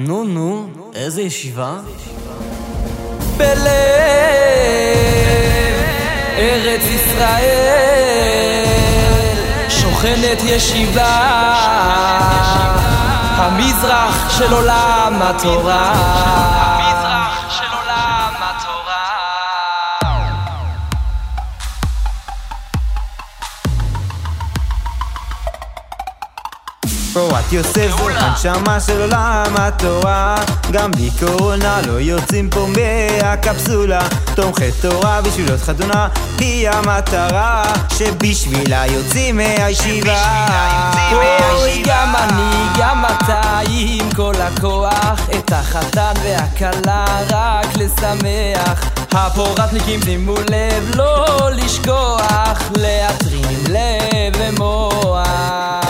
נו, נו, איזה ישיבה? בלב ארץ ישראל שוכנת ישיבה. המזרח של עולם התורה פורת יוסף זו הנשמה של עולם התורה. גם בלי קורונה לא יוצאים פה מהקפסולה. תומכי תורה בשביל עוד חתונה היא המטרה. שבשבילה יוצאים מהישיבה. אוי גם אני גם אתה עם כל הכוח. את החתן והכלה רק לשמח. הפורטניקים שימו לב לא לשכוח. להתרים לב ומוח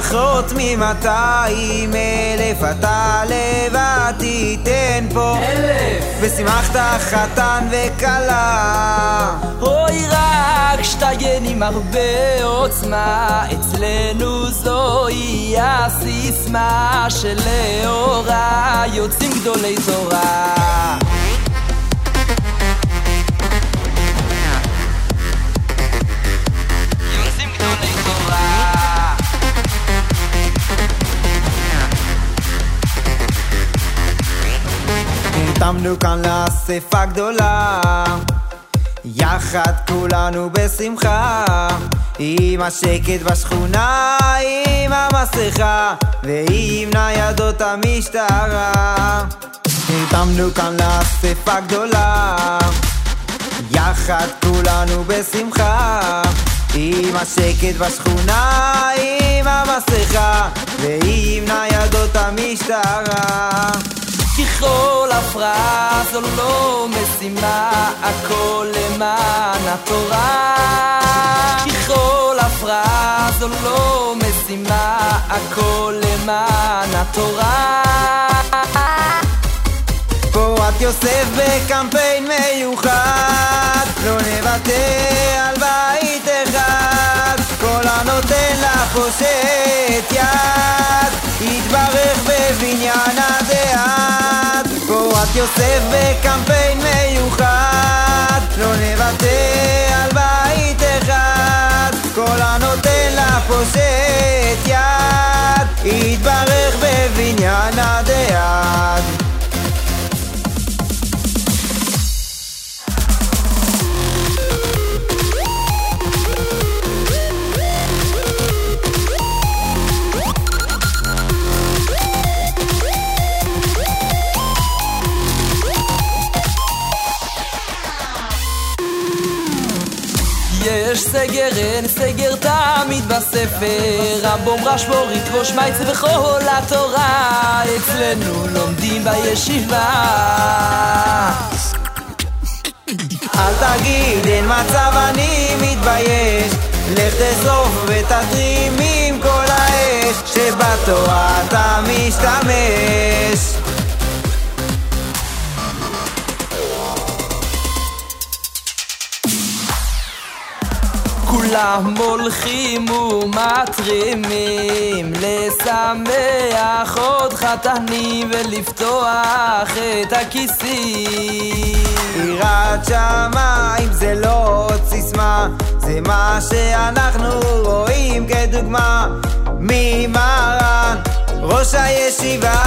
פחות ממאתיים אלף אתה לבד תיתן פה. אלף. ושימחת חתן וכלה. אוי רק שתיין עם הרבה עוצמה. אצלנו זוהי הסיסמה שלאורה יוצאים גדולי תורה נרתמנו כאן לאספה גדולה. יחד כולנו בשמחה. עם השקט בשכונה, עם המסכה ועם ניידות המשטרה. נרתמנו כאן לאספה גדולה. יחד כולנו בשמחה. עם השקט בשכונה, עם המסכה ועם ניידות המשטרה ככל הפרעה זו לא משימה, הכל למען התורה. ככל הפרעה זו לא משימה, הכל למען התורה. פורת יוסף בקמפיין מיוחד, לא נוותר על בית אחד, כל הנותן לה פושט יוסף בקמפיין מיוחד. לא נוותר על בית אחד. כל הנותן יש סגר, אין סגר תמיד בספר. רבום רשבור יתבוש מייצה וכל התורה. אצלנו לומדים בישיבה. אל תגיד אין מצב אני מתבייש. לך תשרוף ותתרים עם כל האש. שבתורה אתה משתמש כולם הולכים ומתרימים לשמח עוד חתנים ולפתוח את הכיסים. יראת שמיים זה לא עוד סיסמה זה מה שאנחנו רואים כדוגמה. ממרן ראש הישיבה